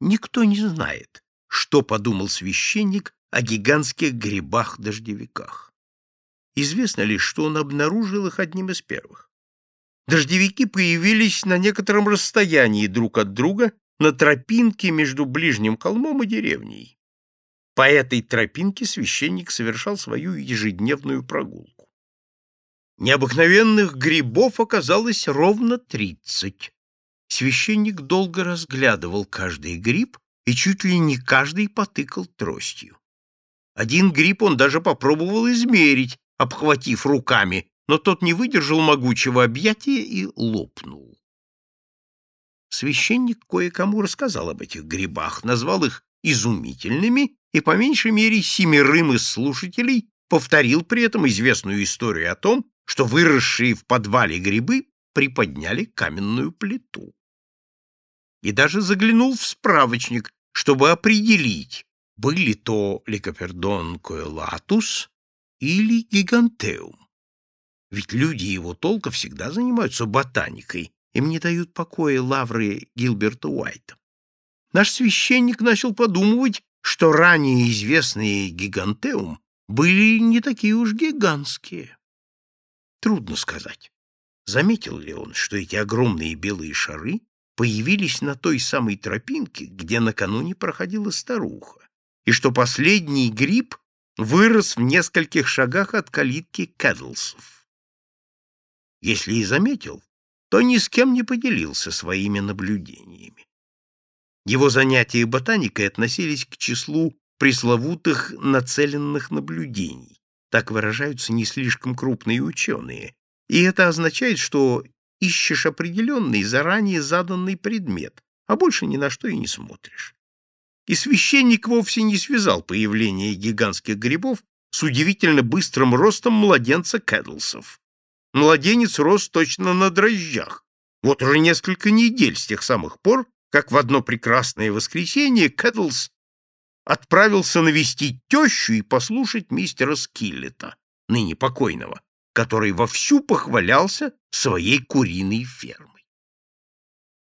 Никто не знает, что подумал священник о гигантских грибах-дождевиках. Известно лишь, что он обнаружил их одним из первых. Дождевики появились на некотором расстоянии друг от друга на тропинке между ближним холмом и деревней. По этой тропинке священник совершал свою ежедневную прогулку. Необыкновенных грибов оказалось ровно тридцать. Священник долго разглядывал каждый гриб и чуть ли не каждый потыкал тростью. Один гриб он даже попробовал измерить, обхватив руками, но тот не выдержал могучего объятия и лопнул. Священник кое-кому рассказал об этих грибах, назвал их изумительными и, по меньшей мере, семерым из слушателей повторил при этом известную историю о том, что выросшие в подвале грибы приподняли каменную плиту. И даже заглянул в справочник, чтобы определить, были то ликопердон коэлатус или гигантеум. Ведь люди его толка всегда занимаются ботаникой, им не дают покоя лавры Гилберта Уайта. Наш священник начал подумывать, что ранее известные гигантеум были не такие уж гигантские. Трудно сказать, заметил ли он, что эти огромные белые шары появились на той самой тропинке, где накануне проходила старуха, и что последний гриб вырос в нескольких шагах от калитки Кэдлсов. Если и заметил, то ни с кем не поделился своими наблюдениями. Его занятия ботаникой относились к числу пресловутых нацеленных наблюдений, так выражаются не слишком крупные ученые, и это означает, что ищешь определенный, заранее заданный предмет, а больше ни на что и не смотришь. И священник вовсе не связал появление гигантских грибов с удивительно быстрым ростом младенца Кэдлсов. Младенец рос точно на дрожжах. Вот уже несколько недель с тех самых пор, как в одно прекрасное воскресенье Кэдлс отправился навестить тещу и послушать мистера Скиллета, ныне покойного, который вовсю похвалялся своей куриной фермой.